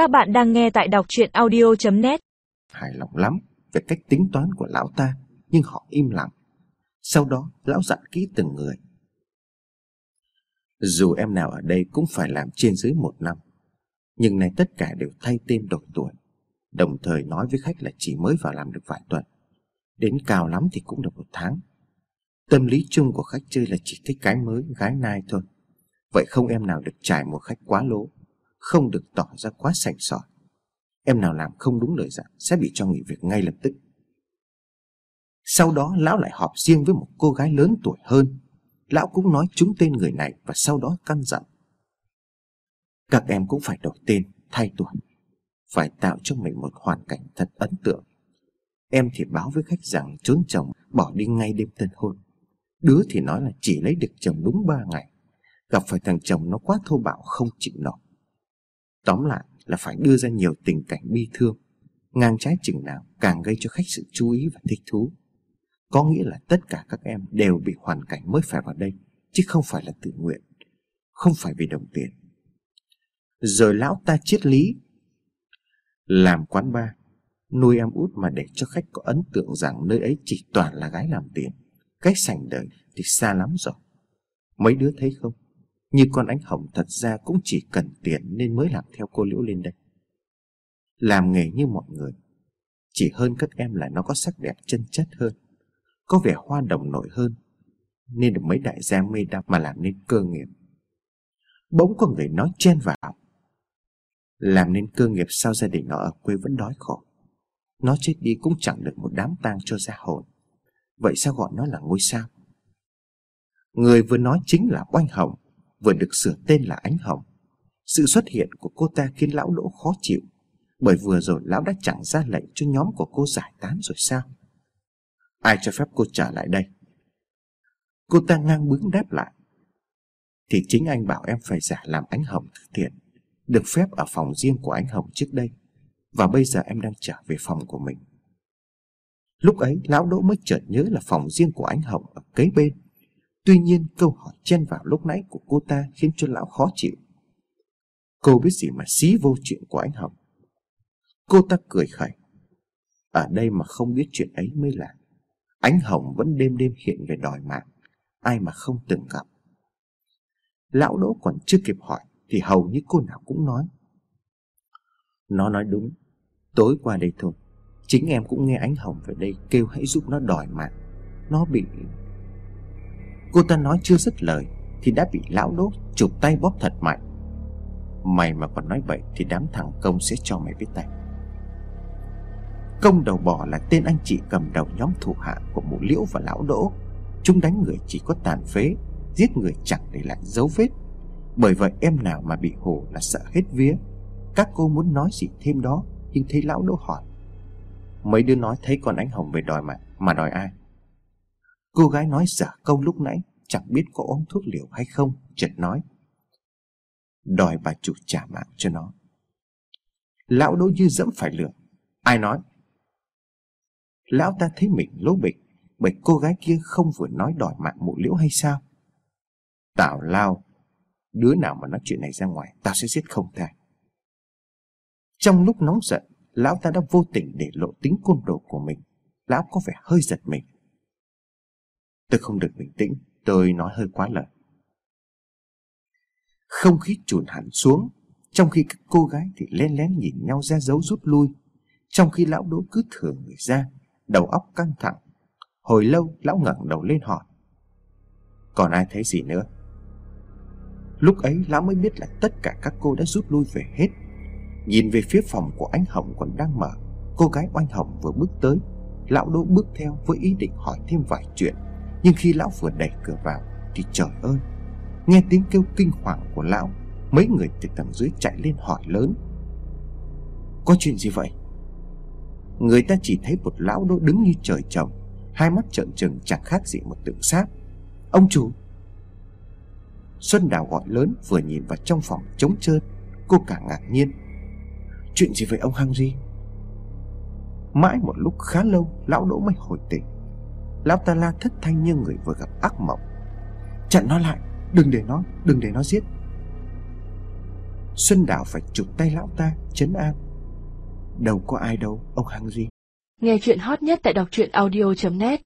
Các bạn đang nghe tại đọc chuyện audio.net hài lòng lắm về cách tính toán của lão ta, nhưng họ im lặng. Sau đó, lão dặn kỹ từng người. Dù em nào ở đây cũng phải làm trên dưới một năm, nhưng nay tất cả đều thay tên đổi tuổi, đồng thời nói với khách là chỉ mới vào làm được vài tuần. Đến cao lắm thì cũng được một tháng. Tâm lý chung của khách chơi là chỉ thích cái mới, gái nai thôi. Vậy không em nào được trải một khách quá lố, không được tỏ ra quá sành sỏi. Em nào làm không đúng lời dặn sẽ bị cho nghỉ việc ngay lập tức. Sau đó lão lại họp riêng với một cô gái lớn tuổi hơn. Lão cũng nói chúng tên người này và sau đó căn dặn. Các em cũng phải đổi tên, thay tuổi. Phải tạo cho mình một hoàn cảnh thật ấn tượng. Em thì báo với khách rằng trốn chồng bỏ đi ngay đêm tân hôn. Đứa thì nói là chỉ lấy được chồng đúng ba ngày. Gặp phải thằng chồng nó quá thô bạo không chịu nổi. Tóm lại là phải đưa ra nhiều tình cảnh bi thương, ngang trái chừng nào càng gây cho khách sự chú ý và thích thú. Có nghĩa là tất cả các em đều bị hoàn cảnh mới phải vào đây, chứ không phải là tự nguyện, không phải vì đồng tiền. Rồi lão ta triết lý, làm quán bar, nuôi em út mà để cho khách có ấn tượng rằng nơi ấy chỉ toàn là gái làm tiền, cái sành đời thì xa lắm rồi. Mấy đứa thấy không? Như con ánh hồng thật ra cũng chỉ cần tiền nên mới làm theo cô Liễu lên đây. Làm nghề như mọi người, chỉ hơn các em là nó có sắc đẹp chân chất hơn, có vẻ hoa đồng nổi hơn, nên được mấy đại gia mê đắm mà làm nên cơ nghiệp. Bỗng có người nói chen vào. Làm nên cơ nghiệp sao gia đình nó ở quê vẫn đói khổ. Nó chết đi cũng chẳng được một đám tang cho ra hồn. Vậy sao gọi nó là ngôi sao? Người vừa nói chính là Oanh Hồng vừa được sửa tên là Ánh Hồng. Sự xuất hiện của cô ta khiến lão Đỗ khó chịu, bởi vừa rồi lão đã chẳng ra lệnh cho nhóm của cô giải tán rồi sao? Ai cho phép cô trở lại đây? Cô ta ngang bướng đáp lại. Thì chính anh bảo em phải giả làm Ánh Hồng thực thiện, được phép ở phòng riêng của Ánh Hồng trước đây, và bây giờ em đang trở về phòng của mình. Lúc ấy, lão Đỗ mới chợt nhớ là phòng riêng của Ánh Hồng ở kế bên. Tuy nhiên câu hỏi chen vào lúc nãy của cô ta khiến cho lão khó chịu. Cô biết gì mà xí vô chuyện của anh Hồng. Cô ta cười khẩy. Ở đây mà không biết chuyện ấy mới là. Ánh Hồng vẫn đêm đêm hiện về đòi mạng. Ai mà không từng gặp. Lão Đỗ còn chưa kịp hỏi thì hầu như cô nào cũng nói. Nó nói đúng. Tối qua đây thôi. Chính em cũng nghe ánh Hồng về đây kêu hãy giúp nó đòi mạng. Nó bị Cô ta nói chưa dứt lời Thì đã bị lão đốt, chụp tay bóp thật mạnh. Mày mà còn nói vậy Thì đám thằng công sẽ cho mày biết tay. Công đầu bò là tên anh chị cầm đầu nhóm thủ hạ Của mụ liễu và lão đỗ. Chúng đánh người chỉ có tàn phế, Giết người chẳng để lại dấu vết. Bởi vậy em nào mà bị hổ là sợ hết vía. Các cô muốn nói gì thêm đó, Nhưng thấy lão đỗ hỏi. Mấy đứa nói thấy con ánh hồng về đòi mà Mà đòi ai? Cô gái nói giả câu lúc nãy, Chẳng biết có uống thuốc liều hay không, Chợt nói. Đòi bà chủ trả mạng cho nó. Lão đỗ như dẫm phải lửa. Ai nói? Lão ta thấy mình lố bịch Bởi cô gái kia không vừa nói đòi mạng mụ liễu hay sao? Tào lao, Đứa nào mà nói chuyện này ra ngoài, Tao sẽ giết không tha. Trong lúc nóng giận, Lão ta đã vô tình để lộ tính côn đồ của mình. Lão có vẻ hơi giật mình. Tôi không được bình tĩnh, tôi nói hơi quá lời. Không khí trùn hẳn xuống, trong khi các cô gái thì lén lén nhìn nhau ra dấu rút lui, trong khi lão đỗ cứ thừa người ra, đầu óc căng thẳng. Hồi lâu lão ngẩng đầu lên hỏi. Còn ai thấy gì nữa? Lúc ấy lão mới biết là tất cả các cô đã rút lui về hết. Nhìn về phía phòng của anh Hồng còn đang mở, cô gái oanh Hồng vừa bước tới. Lão đỗ bước theo với ý định hỏi thêm vài chuyện. Nhưng khi lão vừa đẩy cửa vào Thì trời ơi, Nghe tiếng kêu kinh hoàng của lão, Mấy người từ tầng dưới chạy lên hỏi lớn. Có chuyện gì vậy? Người ta chỉ thấy một lão đỗ đứng như trời trồng, Hai mắt trợn trừng chẳng khác gì một tượng sáp. Ông chủ! Xuân Đào gọi lớn vừa nhìn vào trong phòng trống trơn, Cô cả ngạc nhiên. Chuyện gì vậy ông Hăng Di Mãi một lúc khá lâu, Lão Đỗ mới hồi tỉnh. Lão ta la thất thanh như người vừa gặp ác mộng Chặn nó lại Đừng để nó Đừng để nó giết Xuân Đào phải chụp tay lão ta, chấn an. Đâu có ai đâu, ông Hằng gì. Nghe chuyện hot nhất tại đọc truyện audio.net